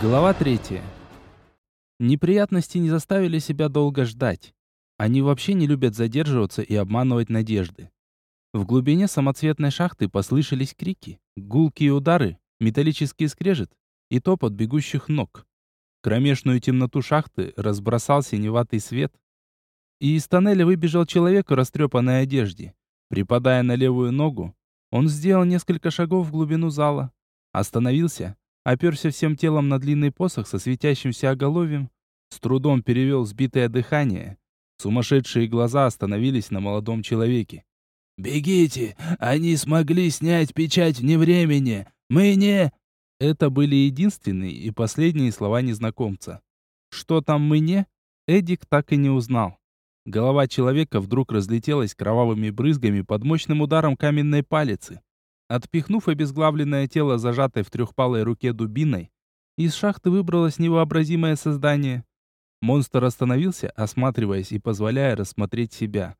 Глава третья. Неприятности не заставили себя долго ждать. Они вообще не любят задерживаться и обманывать надежды. В глубине самоцветной шахты послышались крики, гулкие удары, металлический скрежет и топот бегущих ног. Кромешную темноту шахты разбросал синеватый свет, и из тоннеля выбежал человек в растрепанной одежде. Припадая на левую ногу, он сделал несколько шагов в глубину зала, остановился оперся всем телом на длинный посох со светящимся оголовьем, с трудом перевел сбитое дыхание. Сумасшедшие глаза остановились на молодом человеке. «Бегите! Они смогли снять печать вне времени! Мы не...» Это были единственные и последние слова незнакомца. Что там мы не? Эдик так и не узнал. Голова человека вдруг разлетелась кровавыми брызгами под мощным ударом каменной палицы. Отпихнув обезглавленное тело, зажатой в трехпалой руке дубиной, из шахты выбралось невообразимое создание. Монстр остановился, осматриваясь и позволяя рассмотреть себя.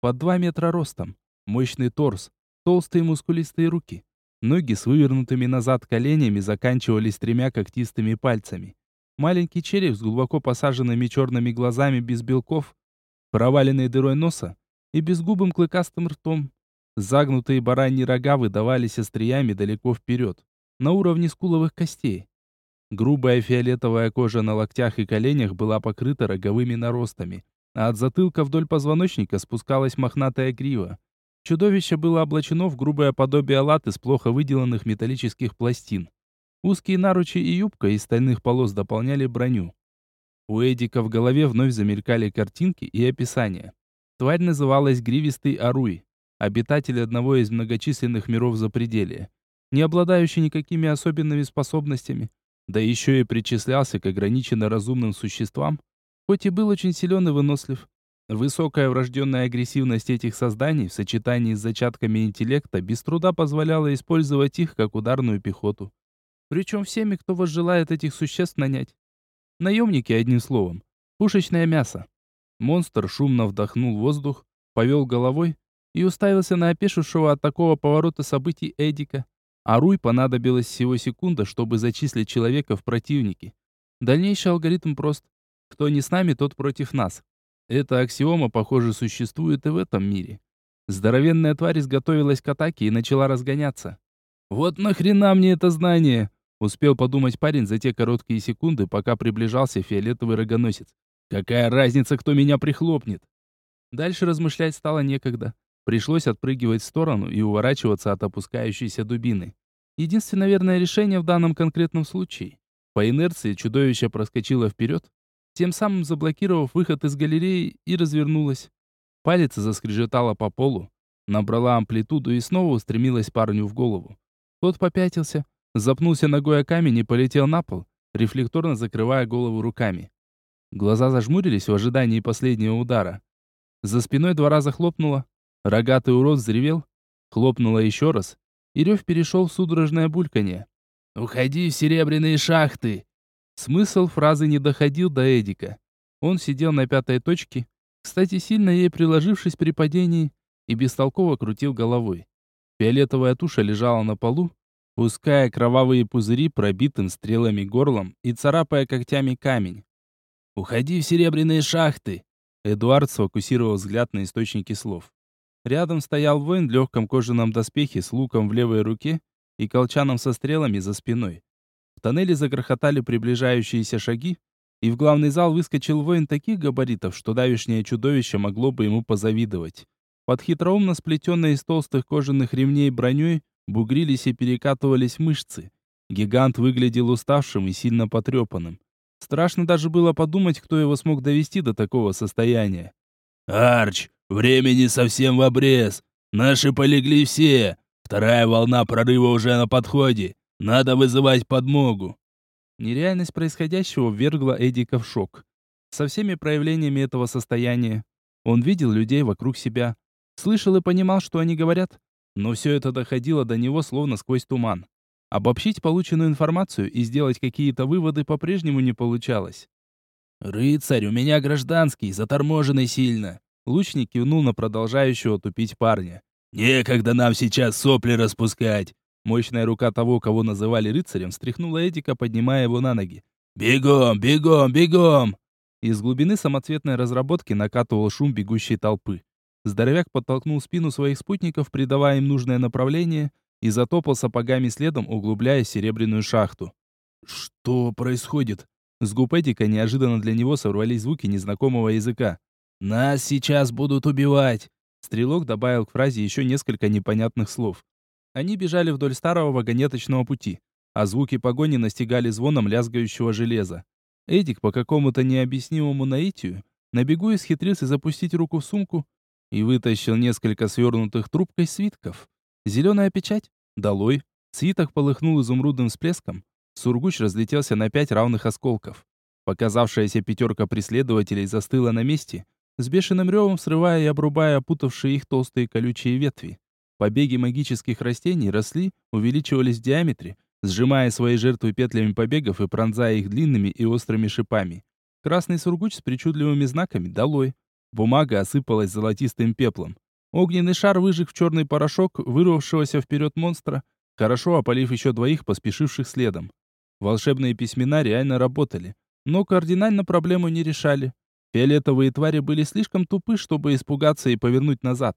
Под два метра ростом, мощный торс, толстые мускулистые руки. Ноги с вывернутыми назад коленями заканчивались тремя когтистыми пальцами. Маленький череп с глубоко посаженными черными глазами без белков, проваленной дырой носа и безгубым клыкастым ртом. Загнутые бараньи рога выдавались остриями далеко вперед, на уровне скуловых костей. Грубая фиолетовая кожа на локтях и коленях была покрыта роговыми наростами, а от затылка вдоль позвоночника спускалась мохнатая грива. Чудовище было облачено в грубое подобие лат из плохо выделанных металлических пластин. Узкие наручи и юбка из стальных полос дополняли броню. У Эдика в голове вновь замелькали картинки и описания. Тварь называлась Гривистый Аруй обитатель одного из многочисленных миров запределья, не обладающий никакими особенными способностями, да еще и причислялся к ограниченно разумным существам, хоть и был очень силен и вынослив. Высокая врожденная агрессивность этих созданий в сочетании с зачатками интеллекта без труда позволяла использовать их как ударную пехоту. Причем всеми, кто возжелает этих существ нанять. Наемники, одним словом. Пушечное мясо. Монстр шумно вдохнул воздух, повел головой, и уставился на опешившего от такого поворота событий Эдика. А Руй понадобилась всего секунда, чтобы зачислить человека в противники. Дальнейший алгоритм прост. Кто не с нами, тот против нас. Эта аксиома, похоже, существует и в этом мире. Здоровенная тварь изготовилась к атаке и начала разгоняться. «Вот нахрена мне это знание?» Успел подумать парень за те короткие секунды, пока приближался фиолетовый рогоносец. «Какая разница, кто меня прихлопнет?» Дальше размышлять стало некогда. Пришлось отпрыгивать в сторону и уворачиваться от опускающейся дубины. Единственное верное решение в данном конкретном случае. По инерции чудовище проскочило вперед, тем самым заблокировав выход из галереи и развернулось. Палец заскрежетала по полу, набрала амплитуду и снова устремилась парню в голову. Тот попятился, запнулся ногой о камень и полетел на пол, рефлекторно закрывая голову руками. Глаза зажмурились в ожидании последнего удара. За спиной два раза хлопнуло, Рогатый урод взревел, хлопнуло еще раз, и рев перешел в судорожное бульканье. «Уходи в серебряные шахты!» Смысл фразы не доходил до Эдика. Он сидел на пятой точке, кстати, сильно ей приложившись при падении, и бестолково крутил головой. Фиолетовая туша лежала на полу, пуская кровавые пузыри пробитым стрелами горлом и царапая когтями камень. «Уходи в серебряные шахты!» Эдуард сфокусировал взгляд на источники слов. Рядом стоял воин в легком кожаном доспехе с луком в левой руке и колчаном со стрелами за спиной. В тоннеле загрохотали приближающиеся шаги, и в главный зал выскочил воин таких габаритов, что давишнее чудовище могло бы ему позавидовать. Под хитроумно сплетенной из толстых кожаных ремней броней бугрились и перекатывались мышцы. Гигант выглядел уставшим и сильно потрепанным. Страшно даже было подумать, кто его смог довести до такого состояния. «Арч, времени совсем в обрез. Наши полегли все. Вторая волна прорыва уже на подходе. Надо вызывать подмогу». Нереальность происходящего ввергла Эдика в шок. Со всеми проявлениями этого состояния. Он видел людей вокруг себя. Слышал и понимал, что они говорят. Но все это доходило до него словно сквозь туман. Обобщить полученную информацию и сделать какие-то выводы по-прежнему не получалось. «Рыцарь, у меня гражданский, заторможенный сильно». Лучник кивнул на продолжающего тупить парня. «Некогда нам сейчас сопли распускать. Мощная рука того, кого называли рыцарем, встряхнула Эдика, поднимая его на ноги. «Бегом, бегом, бегом!» Из глубины самоцветной разработки накатывал шум бегущей толпы. Здоровяк подтолкнул спину своих спутников, придавая им нужное направление, и затопал сапогами следом, углубляя серебряную шахту. «Что происходит?» С губ Эдика неожиданно для него сорвались звуки незнакомого языка. «Нас сейчас будут убивать!» Стрелок добавил к фразе еще несколько непонятных слов. Они бежали вдоль старого вагонеточного пути, а звуки погони настигали звоном лязгающего железа. Эдик по какому-то необъяснимому наитию на бегу исхитрился запустить руку в сумку и вытащил несколько свернутых трубкой свитков. Зеленая печать? Долой. Свиток полыхнул изумрудным всплеском, Сургуч разлетелся на пять равных осколков. Показавшаяся пятерка преследователей застыла на месте, с бешеным ревом срывая и обрубая опутавшие их толстые колючие ветви. Побеги магических растений росли, увеличивались в диаметре, сжимая свои жертвы петлями побегов и пронзая их длинными и острыми шипами. Красный сургуч с причудливыми знаками долой. Бумага осыпалась золотистым пеплом. Огненный шар выжег в черный порошок вырвавшегося вперед монстра, хорошо опалив еще двоих, поспешивших следом. Волшебные письмена реально работали, но кардинально проблему не решали. Фиолетовые твари были слишком тупы, чтобы испугаться и повернуть назад.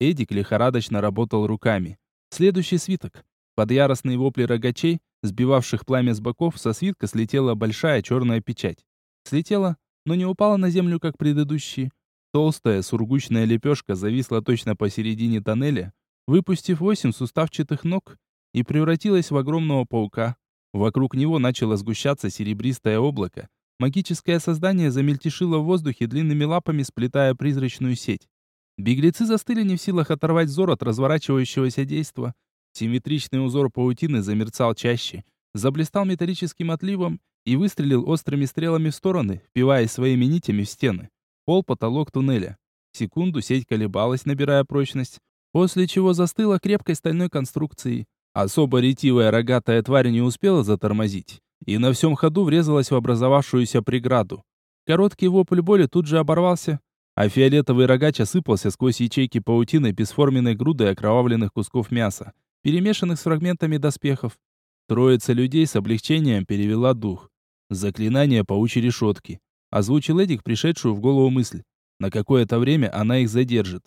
Эдик лихорадочно работал руками. Следующий свиток. Под яростные вопли рогачей, сбивавших пламя с боков, со свитка слетела большая черная печать. Слетела, но не упала на землю, как предыдущие. Толстая сургучная лепешка зависла точно посередине тоннеля, выпустив восемь суставчатых ног, и превратилась в огромного паука. Вокруг него начало сгущаться серебристое облако. Магическое создание замельтешило в воздухе длинными лапами, сплетая призрачную сеть. Беглецы застыли не в силах оторвать взор от разворачивающегося действа. Симметричный узор паутины замерцал чаще, заблистал металлическим отливом и выстрелил острыми стрелами в стороны, впиваясь своими нитями в стены. Пол, потолок туннеля. Секунду сеть колебалась, набирая прочность, после чего застыла крепкой стальной конструкцией. Особо ретивая рогатая тварь не успела затормозить и на всем ходу врезалась в образовавшуюся преграду. Короткий вопль боли тут же оборвался, а фиолетовый рогач осыпался сквозь ячейки паутины бесформенной грудой окровавленных кусков мяса, перемешанных с фрагментами доспехов. Троица людей с облегчением перевела дух. Заклинание паучьей решетки. Озвучил Эдик пришедшую в голову мысль. На какое-то время она их задержит.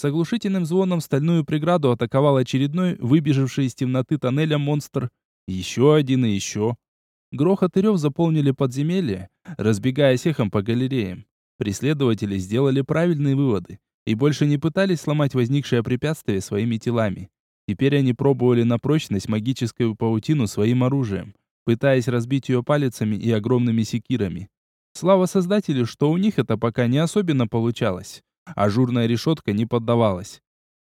С оглушительным звоном стальную преграду атаковал очередной, выбежавший из темноты тоннеля монстр. Еще один и еще. Грохот и рев заполнили подземелье, разбегаясь эхом по галереям. Преследователи сделали правильные выводы и больше не пытались сломать возникшее препятствие своими телами. Теперь они пробовали на прочность магическую паутину своим оружием, пытаясь разбить ее палицами и огромными секирами. Слава создателю, что у них это пока не особенно получалось. Ажурная решетка не поддавалась.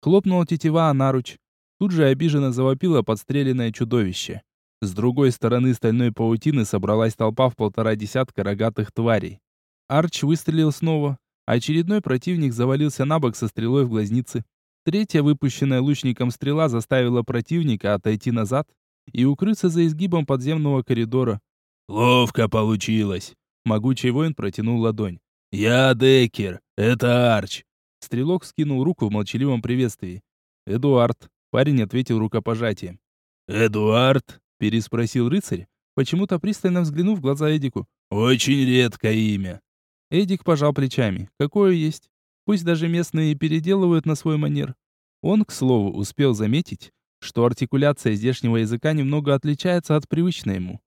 Хлопнула тетива о наруч. Тут же обиженно завопило подстреленное чудовище. С другой стороны стальной паутины собралась толпа в полтора десятка рогатых тварей. Арч выстрелил снова. Очередной противник завалился на бок со стрелой в глазнице. Третья выпущенная лучником стрела заставила противника отойти назад и укрыться за изгибом подземного коридора. «Ловко получилось!» Могучий воин протянул ладонь. «Я Деккер, это Арч». Стрелок скинул руку в молчаливом приветствии. «Эдуард». Парень ответил рукопожатием. «Эдуард?» – переспросил рыцарь, почему-то пристально взглянув в глаза Эдику. «Очень редкое имя». Эдик пожал плечами. «Какое есть. Пусть даже местные переделывают на свой манер». Он, к слову, успел заметить, что артикуляция здешнего языка немного отличается от привычной ему.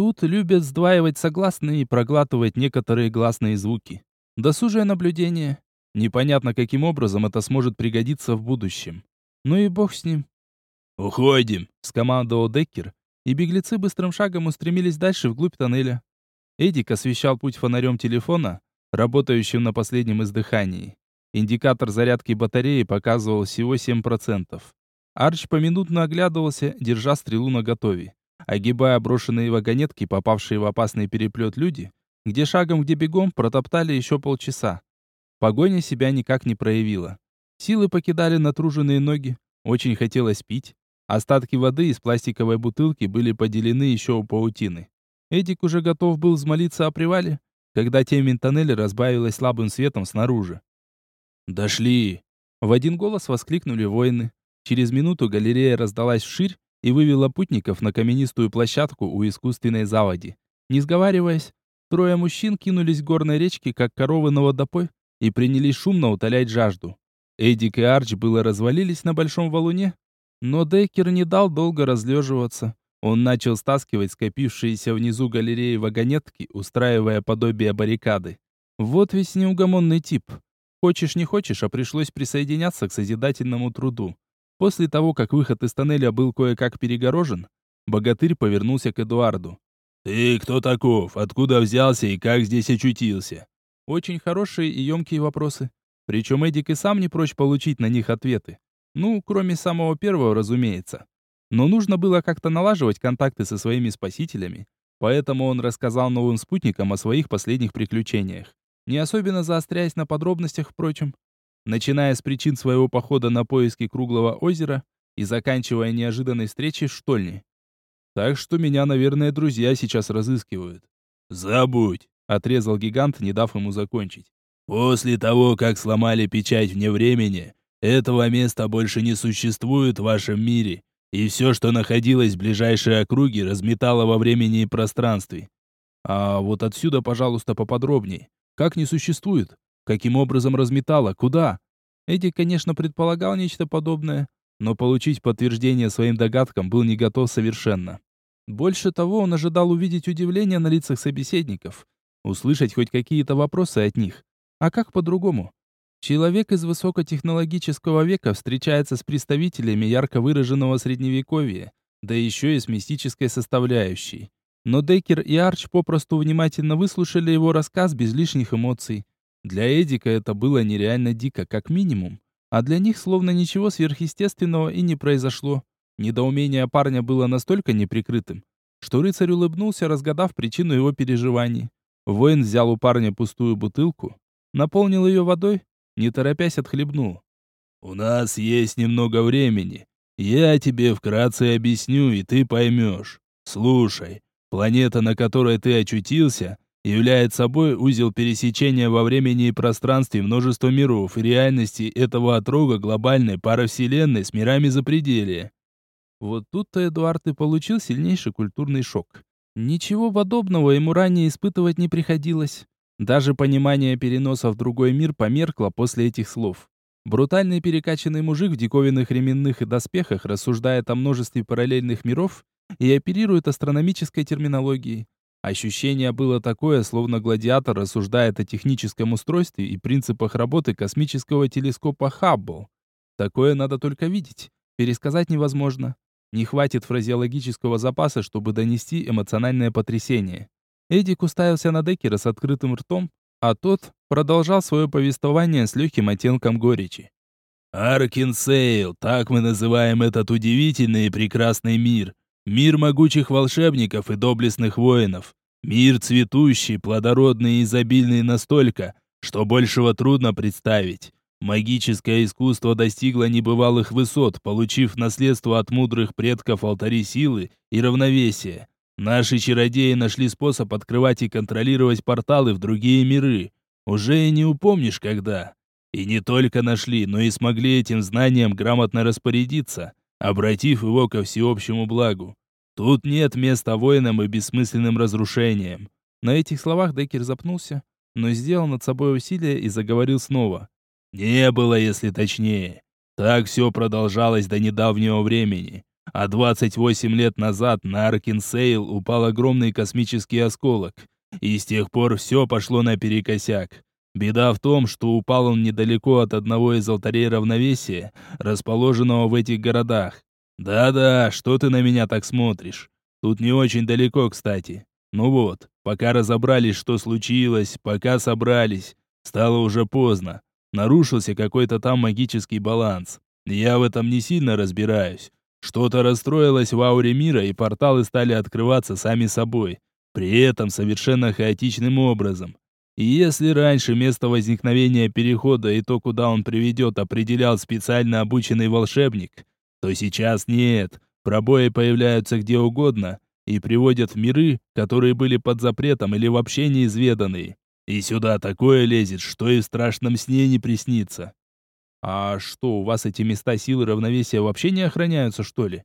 Тут любят сдваивать согласные и проглатывать некоторые гласные звуки. Досужее наблюдение. Непонятно, каким образом это сможет пригодиться в будущем. Ну и бог с ним. «Уходим», — скомандовал Деккер, и беглецы быстрым шагом устремились дальше вглубь тоннеля. Эдик освещал путь фонарем телефона, работающим на последнем издыхании. Индикатор зарядки батареи показывал всего 7%. Арч поминутно оглядывался, держа стрелу наготове. Огибая брошенные вагонетки, попавшие в опасный переплет люди, где шагом, где бегом, протоптали еще полчаса. Погоня себя никак не проявила. Силы покидали натруженные ноги, очень хотелось пить. Остатки воды из пластиковой бутылки были поделены еще у паутины. Эдик уже готов был взмолиться о привале, когда темень тоннеля разбавилась слабым светом снаружи. «Дошли!» В один голос воскликнули воины. Через минуту галерея раздалась вширь и вывела путников на каменистую площадку у искусственной заводи. Не сговариваясь, трое мужчин кинулись к горной речке, как коровы на водопой, и принялись шумно утолять жажду. Эдик и Арч было развалились на большом валуне, но Деккер не дал долго разлеживаться. Он начал стаскивать скопившиеся внизу галереи вагонетки, устраивая подобие баррикады. Вот весь неугомонный тип. Хочешь не хочешь, а пришлось присоединяться к созидательному труду. После того, как выход из тоннеля был кое-как перегорожен, богатырь повернулся к Эдуарду. «Ты кто таков? Откуда взялся и как здесь очутился?» Очень хорошие и емкие вопросы. Причем Эдик и сам не прочь получить на них ответы. Ну, кроме самого первого, разумеется. Но нужно было как-то налаживать контакты со своими спасителями, поэтому он рассказал новым спутникам о своих последних приключениях не особенно заостряясь на подробностях, впрочем. Начиная с причин своего похода на поиски круглого озера и заканчивая неожиданной встречей в штольне. Так что меня, наверное, друзья сейчас разыскивают. «Забудь!» — отрезал гигант, не дав ему закончить. «После того, как сломали печать вне времени, этого места больше не существует в вашем мире, и все, что находилось в ближайшей округе, разметало во времени и пространстве. А вот отсюда, пожалуйста, поподробнее. Как не существует? Каким образом разметала? Куда? Эдик, конечно, предполагал нечто подобное, но получить подтверждение своим догадкам был не готов совершенно. Больше того, он ожидал увидеть удивление на лицах собеседников, услышать хоть какие-то вопросы от них. А как по-другому? Человек из высокотехнологического века встречается с представителями ярко выраженного средневековья, да еще и с мистической составляющей. Но Деккер и Арч попросту внимательно выслушали его рассказ без лишних эмоций. Для Эдика это было нереально дико, как минимум. А для них словно ничего сверхъестественного и не произошло. Недоумение парня было настолько неприкрытым, что рыцарь улыбнулся, разгадав причину его переживаний. Воин взял у парня пустую бутылку, наполнил ее водой, не торопясь отхлебнул. «У нас есть немного времени. Я тебе вкратце объясню, и ты поймешь. Слушай, Планета, на которой ты очутился, является собой узел пересечения во времени и пространстве множества миров и реальности этого отрога глобальной паравселенной с мирами запределья. Вот тут-то Эдуард и получил сильнейший культурный шок. Ничего подобного ему ранее испытывать не приходилось. Даже понимание переноса в другой мир померкло после этих слов. Брутальный перекачанный мужик в диковинных ременных и доспехах рассуждает о множестве параллельных миров и оперирует астрономической терминологией. Ощущение было такое, словно гладиатор рассуждает о техническом устройстве и принципах работы космического телескопа Хаббл. Такое надо только видеть, пересказать невозможно. Не хватит фразеологического запаса, чтобы донести эмоциональное потрясение. Эдик уставился на Деккера с открытым ртом, а тот продолжал свое повествование с легким оттенком горечи. «Аркинсейл, так мы называем этот удивительный и прекрасный мир, Мир могучих волшебников и доблестных воинов. Мир цветущий, плодородный и изобильный настолько, что большего трудно представить. Магическое искусство достигло небывалых высот, получив наследство от мудрых предков алтари силы и равновесия. Наши чародеи нашли способ открывать и контролировать порталы в другие миры. Уже и не упомнишь когда. И не только нашли, но и смогли этим знанием грамотно распорядиться обратив его ко всеобщему благу. Тут нет места воинам и бессмысленным разрушениям. На этих словах Деккер запнулся, но сделал над собой усилие и заговорил снова. Не было, если точнее. Так все продолжалось до недавнего времени. А 28 лет назад на Аркинсейл упал огромный космический осколок. И с тех пор все пошло наперекосяк. Беда в том, что упал он недалеко от одного из алтарей равновесия, расположенного в этих городах. Да-да, что ты на меня так смотришь? Тут не очень далеко, кстати. Ну вот, пока разобрались, что случилось, пока собрались, стало уже поздно. Нарушился какой-то там магический баланс. Я в этом не сильно разбираюсь. Что-то расстроилось в ауре мира, и порталы стали открываться сами собой. При этом совершенно хаотичным образом. Если раньше место возникновения перехода и то, куда он приведет, определял специально обученный волшебник, то сейчас нет. Пробои появляются где угодно и приводят в миры, которые были под запретом или вообще неизведанные. И сюда такое лезет, что и в страшном сне не приснится. «А что, у вас эти места силы равновесия вообще не охраняются, что ли?»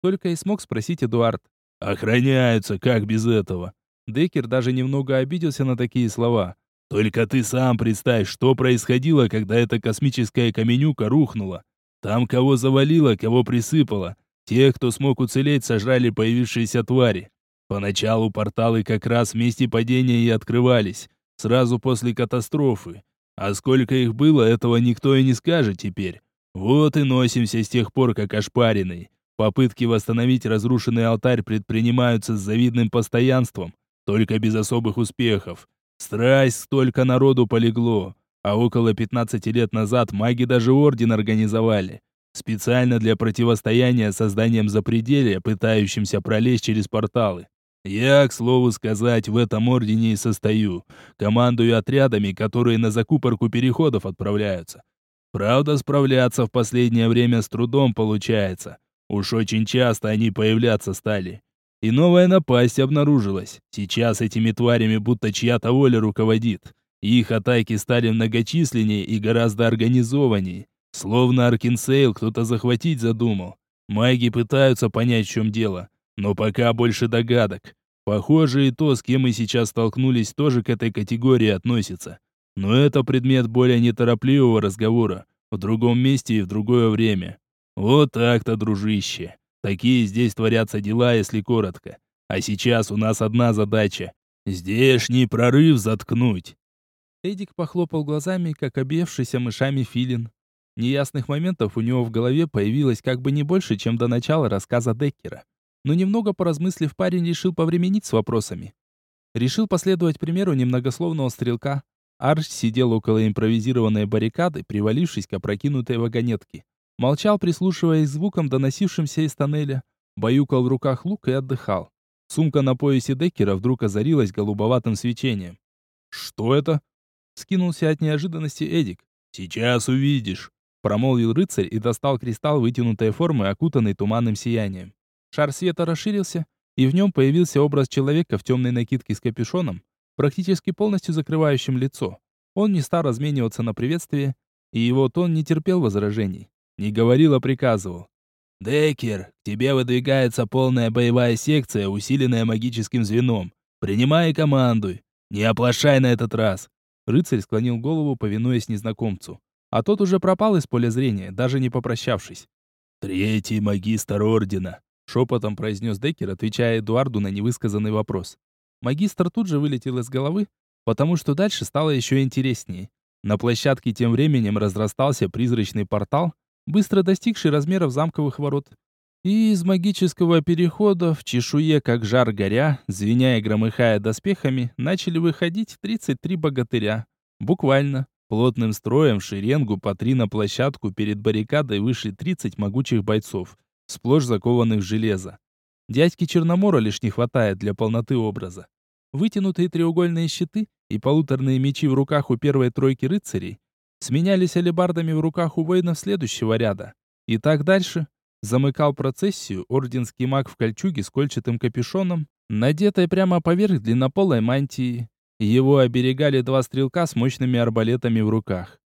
Только и смог спросить Эдуард. «Охраняются, как без этого?» Деккер даже немного обиделся на такие слова. «Только ты сам представь, что происходило, когда эта космическая каменюка рухнула. Там кого завалило, кого присыпало. Тех, кто смог уцелеть, сожрали появившиеся твари. Поначалу порталы как раз в месте падения и открывались, сразу после катастрофы. А сколько их было, этого никто и не скажет теперь. Вот и носимся с тех пор, как ошпаренный. Попытки восстановить разрушенный алтарь предпринимаются с завидным постоянством, только без особых успехов. Страсть столько народу полегло, а около 15 лет назад маги даже орден организовали. Специально для противостояния созданием запределия, пытающимся пролезть через порталы. Я, к слову сказать, в этом ордене и состою. Командую отрядами, которые на закупорку переходов отправляются. Правда, справляться в последнее время с трудом получается. Уж очень часто они появляться стали. И новая напасть обнаружилась. Сейчас этими тварями будто чья-то воля руководит. Их атаки стали многочисленнее и гораздо организованнее. Словно Аркинсейл кто-то захватить задумал. Маги пытаются понять, в чем дело. Но пока больше догадок. Похоже, и то, с кем мы сейчас столкнулись, тоже к этой категории относится. Но это предмет более неторопливого разговора. В другом месте и в другое время. Вот так-то, дружище. Такие здесь творятся дела, если коротко. А сейчас у нас одна задача. Здешний прорыв заткнуть. Эдик похлопал глазами, как объевшийся мышами филин. Неясных моментов у него в голове появилось как бы не больше, чем до начала рассказа Деккера. Но немного поразмыслив, парень решил повременить с вопросами. Решил последовать примеру немногословного стрелка. Арч сидел около импровизированной баррикады, привалившись к опрокинутой вагонетке. Молчал, прислушиваясь к звукам, доносившимся из тоннеля. Баюкал в руках лук и отдыхал. Сумка на поясе Деккера вдруг озарилась голубоватым свечением. «Что это?» Скинулся от неожиданности Эдик. «Сейчас увидишь», — промолвил рыцарь и достал кристалл вытянутой формы, окутанный туманным сиянием. Шар света расширился, и в нем появился образ человека в темной накидке с капюшоном, практически полностью закрывающим лицо. Он не стал размениваться на приветствие, и его тон не терпел возражений. Не говорил, а приказывал. «Деккер, к тебе выдвигается полная боевая секция, усиленная магическим звеном. Принимай и командуй. Не оплошай на этот раз». Рыцарь склонил голову, повинуясь незнакомцу. А тот уже пропал из поля зрения, даже не попрощавшись. «Третий магистр ордена», — шепотом произнес Деккер, отвечая Эдуарду на невысказанный вопрос. Магистр тут же вылетел из головы, потому что дальше стало еще интереснее. На площадке тем временем разрастался призрачный портал, быстро достигший размеров замковых ворот. И из магического перехода в чешуе, как жар горя, звеня и громыхая доспехами, начали выходить 33 богатыря. Буквально. Плотным строем в шеренгу по три на площадку перед баррикадой вышли 30 могучих бойцов, сплошь закованных в железо. Дядьки Черномора лишь не хватает для полноты образа. Вытянутые треугольные щиты и полуторные мечи в руках у первой тройки рыцарей сменялись алебардами в руках у воинов следующего ряда. И так дальше. Замыкал процессию орденский маг в кольчуге с кольчатым капюшоном, надетой прямо поверх длиннополой мантии. Его оберегали два стрелка с мощными арбалетами в руках.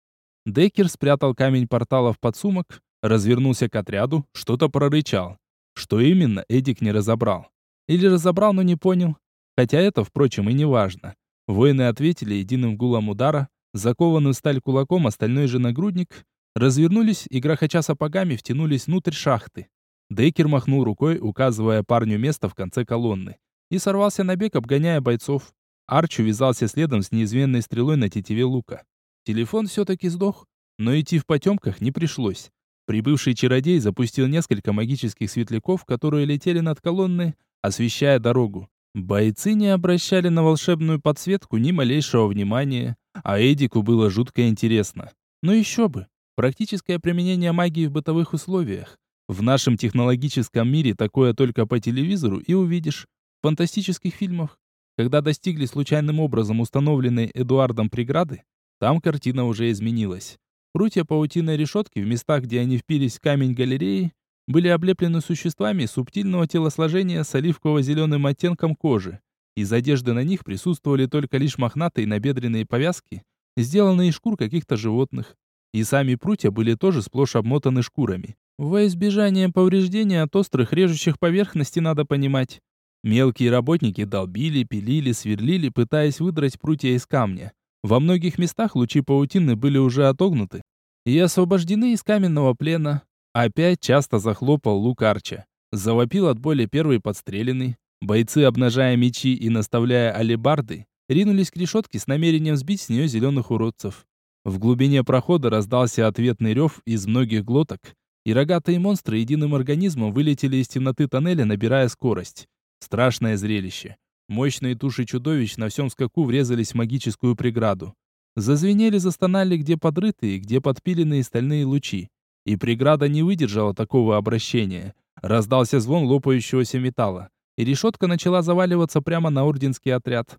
Деккер спрятал камень портала в подсумок, развернулся к отряду, что-то прорычал. Что именно, Эдик не разобрал. Или разобрал, но не понял. Хотя это, впрочем, и не важно. Воины ответили единым гулом удара, закованным в сталь кулаком, остальной же нагрудник, развернулись и, грохоча сапогами, втянулись внутрь шахты. Дейкер махнул рукой, указывая парню место в конце колонны, и сорвался на бег, обгоняя бойцов. Арч увязался следом с неизменной стрелой на тетиве лука. Телефон все-таки сдох, но идти в потемках не пришлось. Прибывший чародей запустил несколько магических светляков, которые летели над колонной, освещая дорогу. Бойцы не обращали на волшебную подсветку ни малейшего внимания, а Эдику было жутко интересно. Но еще бы, практическое применение магии в бытовых условиях. В нашем технологическом мире такое только по телевизору и увидишь. В фантастических фильмах. Когда достигли случайным образом установленной Эдуардом преграды, там картина уже изменилась. Прутья паутиной решетки в местах, где они впились в камень галереи, были облеплены существами субтильного телосложения с оливково-зеленым оттенком кожи. Из одежды на них присутствовали только лишь мохнатые набедренные повязки, сделанные из шкур каких-то животных. и сами прутья были тоже сплошь обмотаны шкурами. Во избежание повреждения от острых режущих поверхностей надо понимать. Мелкие работники долбили, пилили, сверлили, пытаясь выдрать прутья из камня. Во многих местах лучи паутины были уже отогнуты и освобождены из каменного плена. Опять часто захлопал лук Арча. Завопил от боли первый подстреленный. Бойцы, обнажая мечи и наставляя алебарды, ринулись к решетке с намерением сбить с нее зеленых уродцев. В глубине прохода раздался ответный рев из многих глоток, и рогатые монстры единым организмом вылетели из темноты тоннеля, набирая скорость. Страшное зрелище. Мощные туши чудовищ на всем скаку врезались в магическую преграду. Зазвенели, застонали где подрытые, где подпиленные стальные лучи. И преграда не выдержала такого обращения. Раздался звон лопающегося металла, и решетка начала заваливаться прямо на орденский отряд.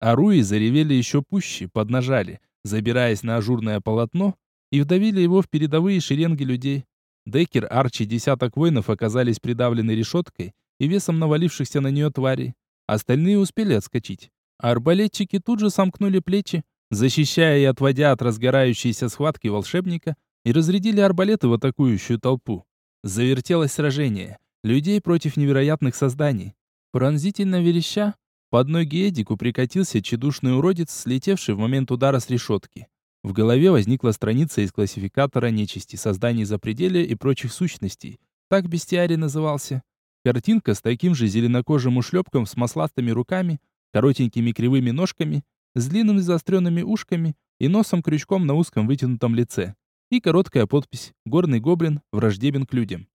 Аруи заревели еще пуще, поднажали, забираясь на ажурное полотно, и вдавили его в передовые шеренги людей. Деккер, Арчи, десяток воинов оказались придавлены решеткой, и весом навалившихся на нее тварей. Остальные успели отскочить. арбалетчики тут же сомкнули плечи, защищая и отводя от разгорающейся схватки волшебника, и разрядили арбалеты в атакующую толпу. Завертелось сражение. Людей против невероятных созданий. Пронзительно вереща, под ноги Эдику прикатился чедушный уродец, слетевший в момент удара с решетки. В голове возникла страница из классификатора нечисти, созданий запределия и прочих сущностей. Так бестиарий назывался. Картинка с таким же зеленокожим ушлепком с масластыми руками, коротенькими кривыми ножками, с длинными заостренными ушками и носом-крючком на узком вытянутом лице. И короткая подпись «Горный гоблин враждебен к людям».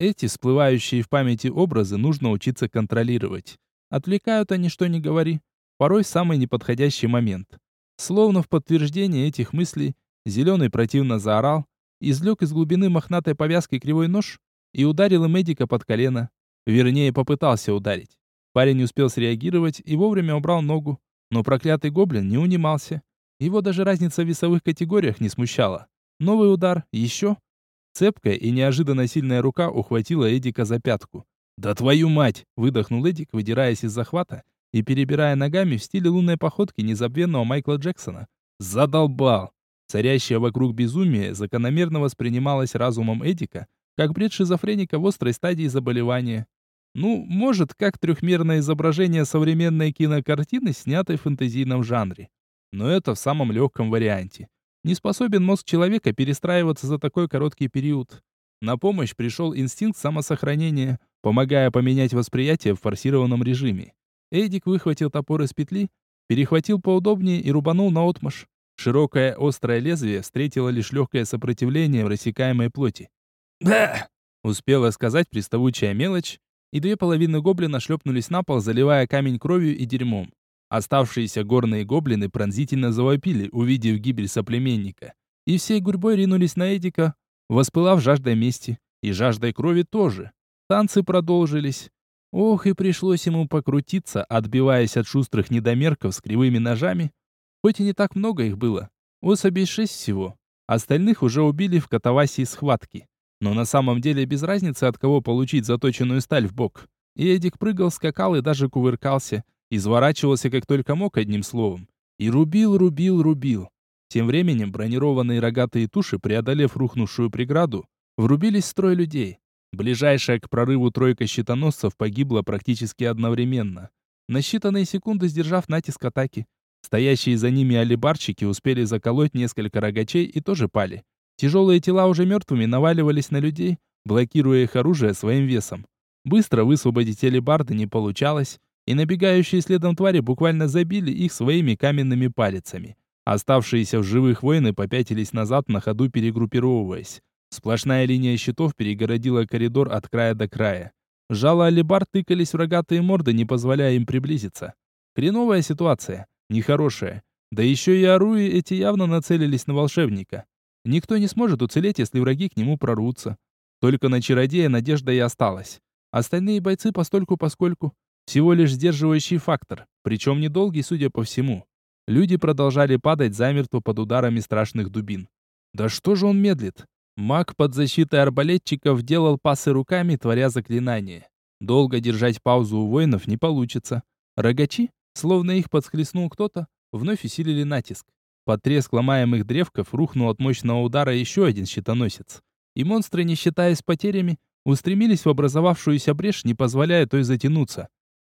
Эти всплывающие в памяти образы нужно учиться контролировать. Отвлекают они, что ни говори, порой самый неподходящий момент. Словно в подтверждение этих мыслей, Зеленый противно заорал, извлек из глубины мохнатой повязки кривой нож и ударил Медика под колено. Вернее, попытался ударить. Парень не успел среагировать и вовремя убрал ногу, но проклятый гоблин не унимался. Его даже разница в весовых категориях не смущала. Новый удар, еще. Цепкая и неожиданно сильная рука ухватила Эдика за пятку. «Да твою мать!» — выдохнул Эдик, выдираясь из захвата и перебирая ногами в стиле лунной походки незабвенного Майкла Джексона. «Задолбал!» Царящее вокруг безумие закономерно воспринималось разумом Эдика, как бред шизофреника в острой стадии заболевания. Ну, может, как трехмерное изображение современной кинокартины, снятой в фэнтезийном жанре. Но это в самом легком варианте. Не способен мозг человека перестраиваться за такой короткий период. На помощь пришел инстинкт самосохранения, помогая поменять восприятие в форсированном режиме. Эдик выхватил топор из петли, перехватил поудобнее и рубанул на отмаш. Широкое острое лезвие встретило лишь легкое сопротивление в рассекаемой плоти. «Да!» — успела сказать приставучая мелочь, и две половины гоблина шлепнулись на пол, заливая камень кровью и дерьмом. Оставшиеся горные гоблины пронзительно завопили, увидев гибель соплеменника, и всей гурьбой ринулись на Эдика, воспылав жаждой мести, и жаждой крови тоже. Танцы продолжились. Ох, и пришлось ему покрутиться, отбиваясь от шустрых недомерков с кривыми ножами, хоть и не так много их было. Особей шесть всего. Остальных уже убили в катавасии схватки. Но на самом деле без разницы, от кого получить заточенную сталь в бок. И Эдик прыгал, скакал и даже кувыркался, изворачивался как только мог одним словом. И рубил, рубил, рубил. Тем временем бронированные рогатые туши, преодолев рухнувшую преграду, врубились в строй людей. Ближайшая к прорыву тройка щитоносцев погибла практически одновременно. На считанные секунды сдержав натиск атаки, стоящие за ними алибарчики успели заколоть несколько рогачей и тоже пали. Тяжелые тела уже мертвыми наваливались на людей, блокируя их оружие своим весом. Быстро высвободить алебарды не получалось, и набегающие следом твари буквально забили их своими каменными палицами. Оставшиеся в живых воины попятились назад, на ходу перегруппировываясь. Сплошная линия щитов перегородила коридор от края до края. Жало алебард тыкались в рогатые морды, не позволяя им приблизиться. Хреновая ситуация, нехорошая. Да еще и оруи эти явно нацелились на волшебника. Никто не сможет уцелеть, если враги к нему прорвутся. Только на чародея надежда и осталась. Остальные бойцы постольку-поскольку всего лишь сдерживающий фактор, причем недолгий, судя по всему. Люди продолжали падать замертво под ударами страшных дубин. Да что же он медлит? Маг под защитой арбалетчиков делал пасы руками, творя заклинания. Долго держать паузу у воинов не получится. Рогачи, словно их подсхлестнул кто-то, вновь усилили натиск. Под треск ломаемых древков рухнул от мощного удара еще один щитоносец. И монстры, не считаясь потерями, устремились в образовавшуюся брешь, не позволяя той затянуться.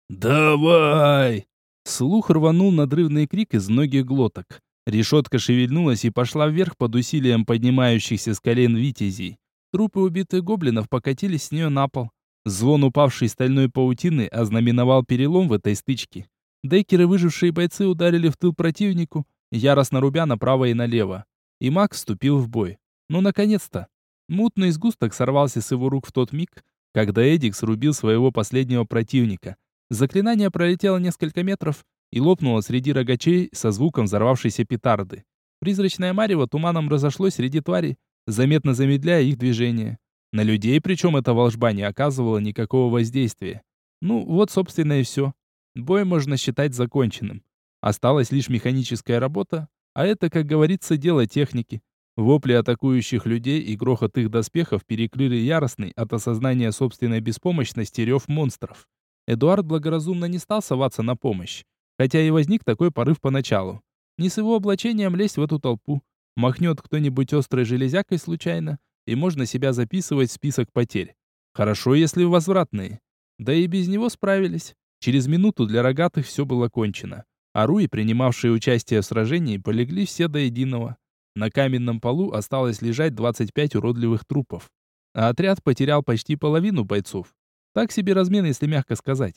«Давай!» Слух рванул надрывный крик из многих глоток. Решетка шевельнулась и пошла вверх под усилием поднимающихся с колен витязей. Трупы убитых гоблинов покатились с нее на пол. Звон упавшей стальной паутины ознаменовал перелом в этой стычке. Дейкеры, выжившие бойцы, ударили в тыл противнику, яростно рубя направо и налево. И маг вступил в бой. Ну, наконец-то! Мутный сгусток сорвался с его рук в тот миг, когда Эдик срубил своего последнего противника. Заклинание пролетело несколько метров и лопнуло среди рогачей со звуком взорвавшейся петарды. Призрачное марево туманом разошлось среди тварей, заметно замедляя их движение. На людей, причем эта волжба не оказывала никакого воздействия. Ну, вот, собственно, и все. Бой можно считать законченным. Осталась лишь механическая работа, а это, как говорится, дело техники. Вопли атакующих людей и грохот их доспехов перекрыли яростный от осознания собственной беспомощности рев монстров. Эдуард благоразумно не стал соваться на помощь, хотя и возник такой порыв поначалу. Не с его облачением лезть в эту толпу. Махнет кто-нибудь острой железякой случайно, и можно себя записывать в список потерь. Хорошо, если возвратные. Да и без него справились. Через минуту для рогатых все было кончено. А руи, принимавшие участие в сражении, полегли все до единого. На каменном полу осталось лежать 25 уродливых трупов. А отряд потерял почти половину бойцов. Так себе размен, если мягко сказать.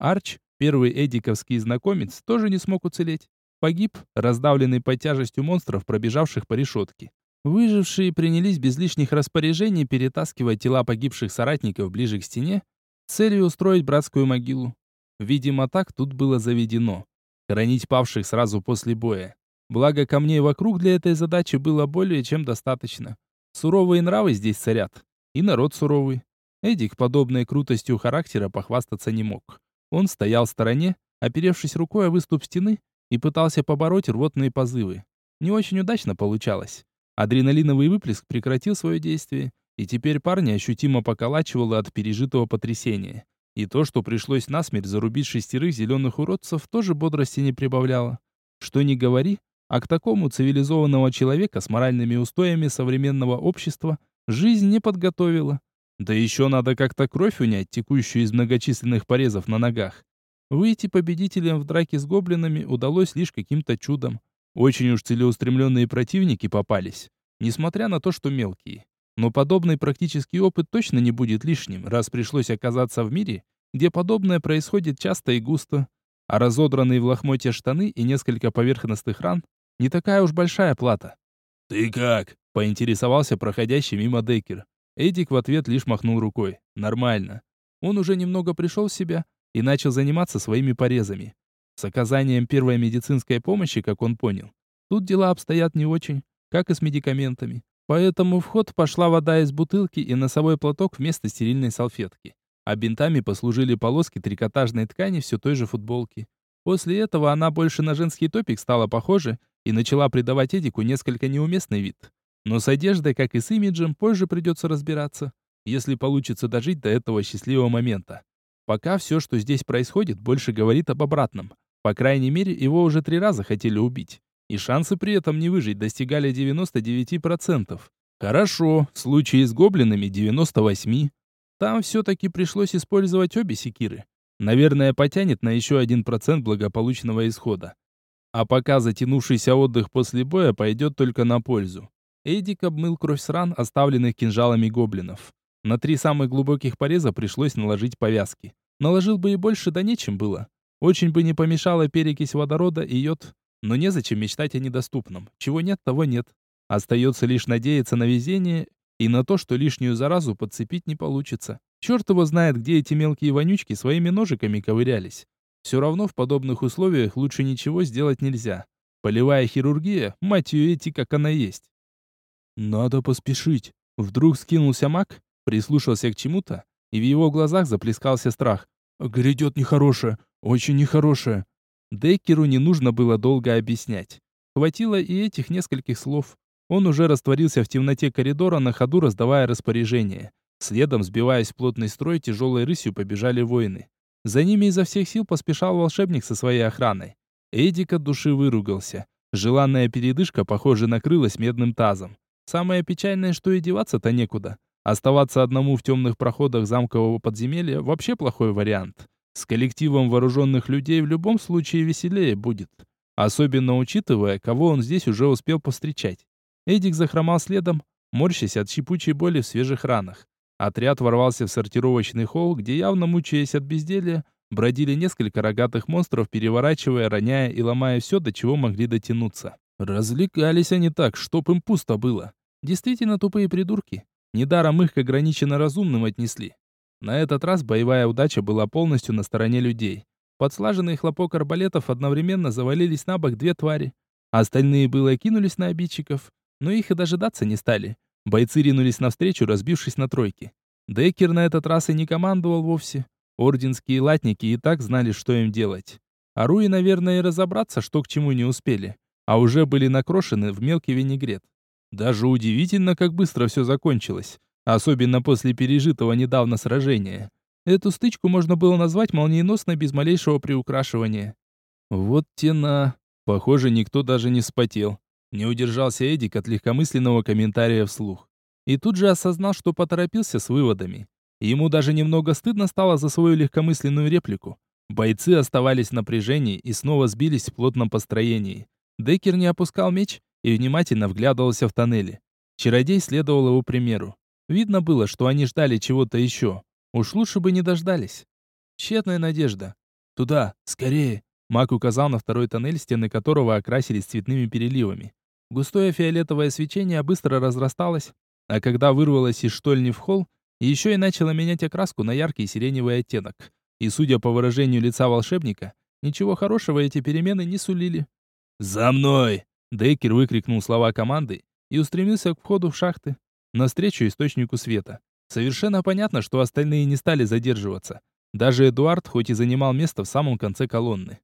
Арч, первый эдиковский знакомец, тоже не смог уцелеть. Погиб, раздавленный под тяжестью монстров, пробежавших по решетке. Выжившие принялись без лишних распоряжений перетаскивать тела погибших соратников ближе к стене, целью устроить братскую могилу. Видимо, так тут было заведено. Хранить павших сразу после боя. Благо, камней вокруг для этой задачи было более чем достаточно. Суровые нравы здесь царят. И народ суровый. Эдик подобной крутостью характера похвастаться не мог. Он стоял в стороне, оперевшись рукой о выступ стены, и пытался побороть рвотные позывы. Не очень удачно получалось. Адреналиновый выплеск прекратил свое действие, и теперь парня ощутимо поколачивало от пережитого потрясения. И то, что пришлось насмерть зарубить шестерых зеленых уродцев, тоже бодрости не прибавляло. Что ни говори, а к такому цивилизованного человека с моральными устоями современного общества жизнь не подготовила. Да еще надо как-то кровь унять, текущую из многочисленных порезов на ногах. Выйти победителем в драке с гоблинами удалось лишь каким-то чудом. Очень уж целеустремленные противники попались, несмотря на то, что мелкие. Но подобный практический опыт точно не будет лишним, раз пришлось оказаться в мире, где подобное происходит часто и густо. А разодранные в лохмотья штаны и несколько поверхностных ран – не такая уж большая плата. «Ты как?» – поинтересовался проходящий мимо Деккер. Эдик в ответ лишь махнул рукой. «Нормально». Он уже немного пришел в себя и начал заниматься своими порезами. С оказанием первой медицинской помощи, как он понял, тут дела обстоят не очень, как и с медикаментами. Поэтому в ход пошла вода из бутылки и носовой платок вместо стерильной салфетки. А бинтами послужили полоски трикотажной ткани все той же футболки. После этого она больше на женский топик стала похожа и начала придавать Эдику несколько неуместный вид. Но с одеждой, как и с имиджем, позже придется разбираться, если получится дожить до этого счастливого момента. Пока все, что здесь происходит, больше говорит об обратном. По крайней мере, его уже три раза хотели убить. И шансы при этом не выжить достигали 99%. Хорошо, в случае с гоблинами 98%. Там все-таки пришлось использовать обе секиры. Наверное, потянет на еще 1% благополучного исхода. А пока затянувшийся отдых после боя пойдет только на пользу. Эдик обмыл кровь с ран, оставленных кинжалами гоблинов. На три самых глубоких пореза пришлось наложить повязки. Наложил бы и больше, да нечем было. Очень бы не помешала перекись водорода и йод, но незачем мечтать о недоступном. Чего нет, того нет. Остается лишь надеяться на везение и на то, что лишнюю заразу подцепить не получится. Черт его знает, где эти мелкие вонючки своими ножиками ковырялись. Все равно в подобных условиях лучше ничего сделать нельзя. Полевая хирургия, мать ее идти, как она есть. Надо поспешить. Вдруг скинулся маг, прислушался к чему-то, и в его глазах заплескался страх. «Грядет нехорошее. Очень нехорошее. Деккеру не нужно было долго объяснять. Хватило и этих нескольких слов. Он уже растворился в темноте коридора, на ходу раздавая распоряжения. Следом, сбиваясь в плотный строй, тяжелой рысью побежали воины. За ними изо всех сил поспешал волшебник со своей охраной. Эдик от души выругался. Желанная передышка, похоже, накрылась медным тазом. Самое печальное, что и деваться-то некуда. Оставаться одному в темных проходах замкового подземелья вообще плохой вариант. С коллективом вооруженных людей в любом случае веселее будет. Особенно учитывая, кого он здесь уже успел повстречать. Эдик захромал следом, морщась от щипучей боли в свежих ранах. Отряд ворвался в сортировочный холл, где, явно мучаясь от безделья, бродили несколько рогатых монстров, переворачивая, роняя и ломая все, до чего могли дотянуться. Развлекались они так, чтоб им пусто было. Действительно тупые придурки. Недаром их к ограниченно разумным отнесли. На этот раз боевая удача была полностью на стороне людей. Под слаженный хлопок арбалетов одновременно завалились на бок две твари. Остальные было кинулись на обидчиков, но их и дожидаться не стали. Бойцы ринулись навстречу, разбившись на тройки. Деккер на этот раз и не командовал вовсе. Орденские латники и так знали, что им делать. А Руи, наверное, и разобраться, что к чему не успели. А уже были накрошены в мелкий винегрет. Даже удивительно, как быстро все закончилось. Особенно после пережитого недавно сражения. Эту стычку можно было назвать молниеносно без малейшего приукрашивания. Вот тена. Похоже, никто даже не вспотел. Не удержался Эдик от легкомысленного комментария вслух. И тут же осознал, что поторопился с выводами. Ему даже немного стыдно стало за свою легкомысленную реплику. Бойцы оставались в напряжении и снова сбились в плотном построении. Деккер не опускал меч и внимательно вглядывался в тоннели. Чародей следовал его примеру. Видно было, что они ждали чего-то еще. Уж лучше бы не дождались. Тщетная надежда. «Туда, скорее!» Маг указал на второй тоннель, стены которого окрасились цветными переливами. Густое фиолетовое свечение быстро разрасталось, а когда вырвалось из штольни в холл, еще и начало менять окраску на яркий сиреневый оттенок. И, судя по выражению лица волшебника, ничего хорошего эти перемены не сулили. «За мной!» Дейкер выкрикнул слова команды и устремился к входу в шахты, навстречу источнику света. Совершенно понятно, что остальные не стали задерживаться. Даже Эдуард, хоть и занимал место в самом конце колонны.